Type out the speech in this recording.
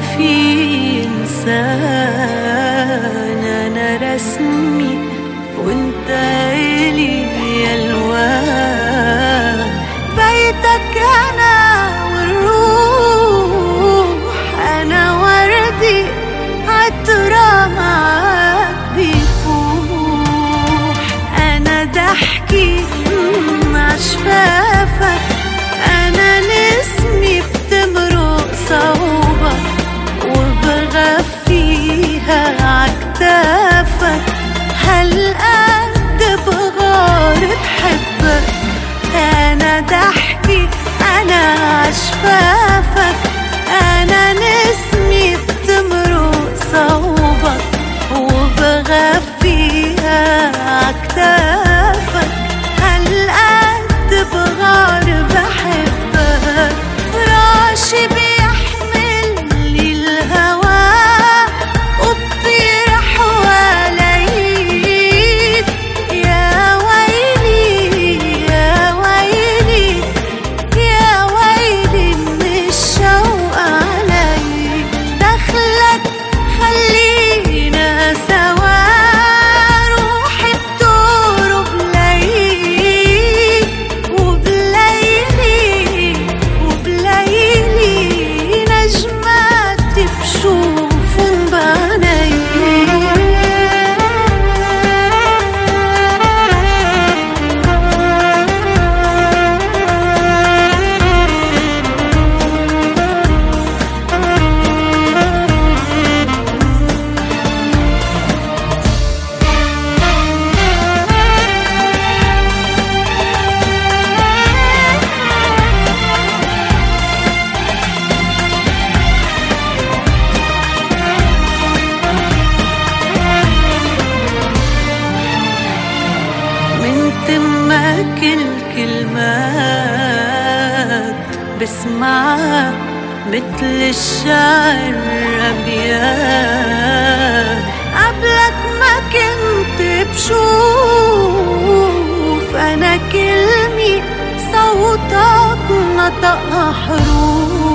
في إنسان أنا رسمي كلمة الكلمات بسمعها مثل الشعر أبيات قبلك ما كنت بشوف أنا كلمي صوتك نطقها حروف